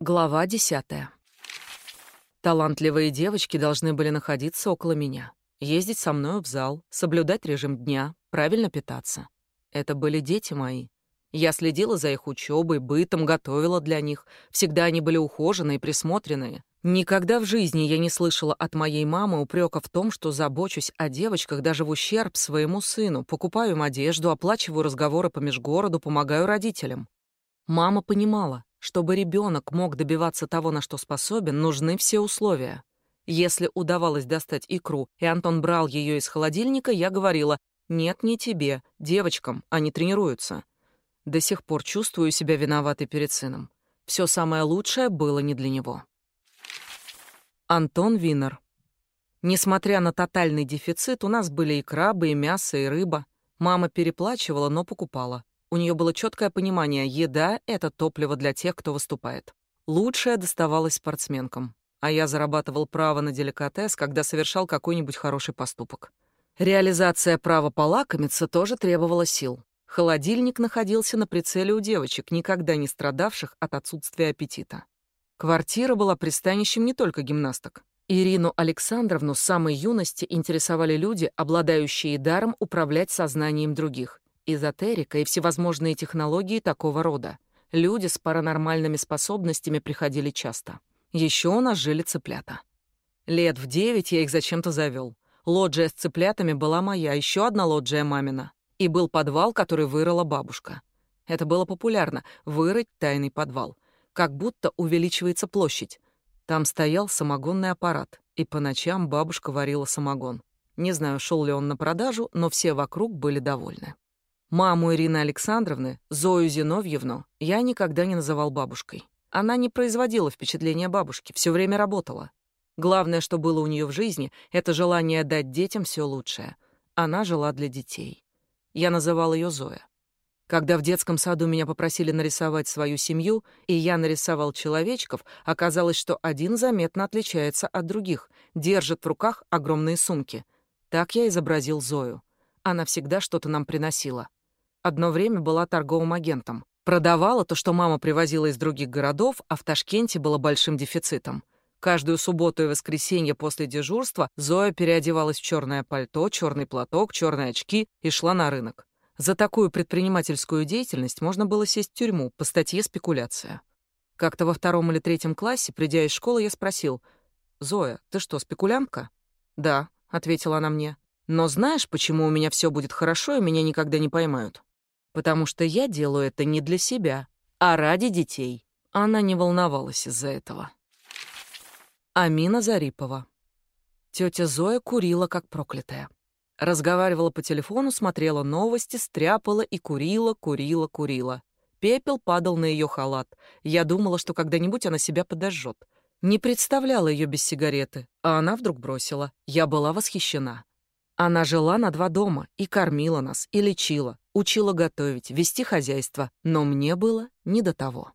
Глава десятая. Талантливые девочки должны были находиться около меня, ездить со мной в зал, соблюдать режим дня, правильно питаться. Это были дети мои. Я следила за их учебой, бытом, готовила для них. Всегда они были ухоженные, присмотренные. Никогда в жизни я не слышала от моей мамы упрека в том, что забочусь о девочках даже в ущерб своему сыну, покупаю им одежду, оплачиваю разговоры по межгороду, помогаю родителям. Мама понимала, чтобы ребенок мог добиваться того, на что способен, нужны все условия. Если удавалось достать икру, и Антон брал ее из холодильника, я говорила «Нет, не тебе, девочкам, они тренируются». До сих пор чувствую себя виноватой перед сыном. Все самое лучшее было не для него. Антон Винер. Несмотря на тотальный дефицит, у нас были и крабы, и мясо, и рыба. Мама переплачивала, но покупала. У нее было четкое понимание, еда — это топливо для тех, кто выступает. Лучшее доставалось спортсменкам, а я зарабатывал право на деликатес, когда совершал какой-нибудь хороший поступок. Реализация права полакомиться тоже требовала сил. Холодильник находился на прицеле у девочек, никогда не страдавших от отсутствия аппетита. Квартира была пристанищем не только гимнасток. Ирину Александровну с самой юности интересовали люди, обладающие даром управлять сознанием других эзотерика и всевозможные технологии такого рода. Люди с паранормальными способностями приходили часто. Еще у нас жили цыплята. Лет в девять я их зачем-то завел. Лоджия с цыплятами была моя, еще одна лоджия мамина. И был подвал, который вырыла бабушка. Это было популярно — вырыть тайный подвал. Как будто увеличивается площадь. Там стоял самогонный аппарат, и по ночам бабушка варила самогон. Не знаю, шел ли он на продажу, но все вокруг были довольны. Маму Ирины Александровны, Зою Зиновьевну, я никогда не называл бабушкой. Она не производила впечатления бабушки, все время работала. Главное, что было у нее в жизни, это желание дать детям все лучшее. Она жила для детей. Я называл ее Зоя. Когда в детском саду меня попросили нарисовать свою семью, и я нарисовал человечков, оказалось, что один заметно отличается от других, держит в руках огромные сумки. Так я изобразил Зою. Она всегда что-то нам приносила. Одно время была торговым агентом. Продавала то, что мама привозила из других городов, а в Ташкенте было большим дефицитом. Каждую субботу и воскресенье после дежурства Зоя переодевалась в черное пальто, черный платок, черные очки и шла на рынок. За такую предпринимательскую деятельность можно было сесть в тюрьму по статье «Спекуляция». Как-то во втором или третьем классе, придя из школы, я спросил, «Зоя, ты что, спекулянтка?» «Да», — ответила она мне. «Но знаешь, почему у меня все будет хорошо и меня никогда не поймают?» Потому что я делаю это не для себя, а ради детей. Она не волновалась из-за этого. Амина Зарипова. Тетя Зоя курила, как проклятая. Разговаривала по телефону, смотрела новости, стряпала и курила, курила, курила. Пепел падал на ее халат. Я думала, что когда-нибудь она себя подожжет. Не представляла ее без сигареты, а она вдруг бросила. Я была восхищена. Она жила на два дома и кормила нас, и лечила, учила готовить, вести хозяйство, но мне было не до того.